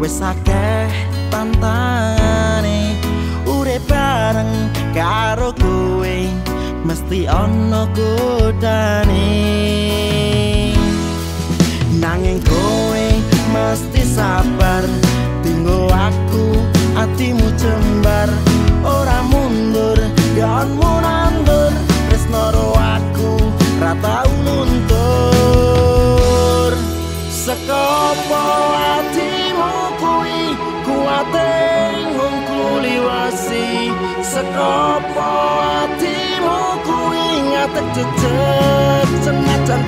wis akeh tantangane urip bareng karo kowe mesti ana godane. Nanging kowe mesti sabar tinggo aku atimu jembar. Ora mundur yon mundur tresno aku ra tau luntur sekopo atimu kuwi kuate ngungkuli wasi sekopo atimu kuwi ngatek jejeg senajan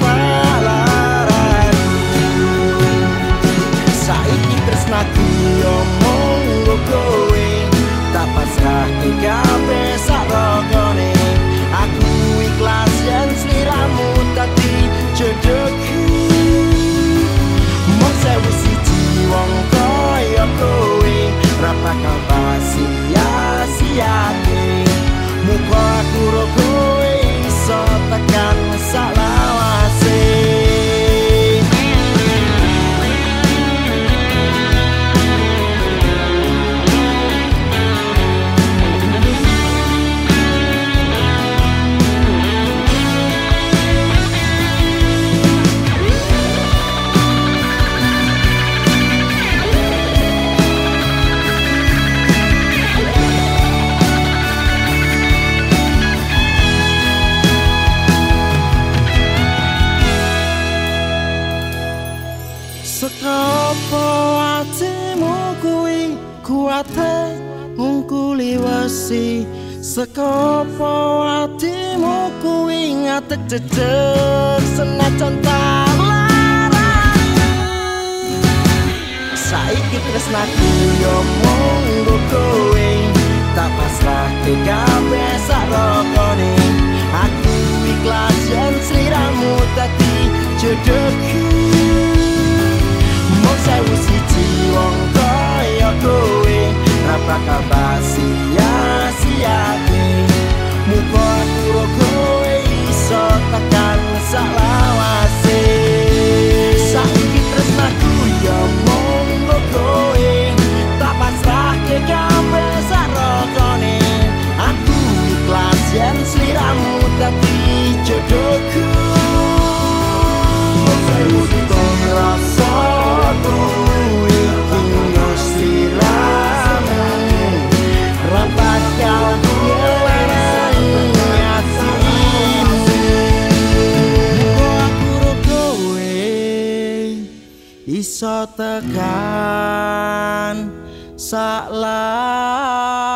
Sekopo atimu kuwi kuate ngungkuli wesi. Sekopo atimu kuwi ngatek jejeg senajan talarani Saiki tresnaku yo monggo Ra iso tekan sak lawase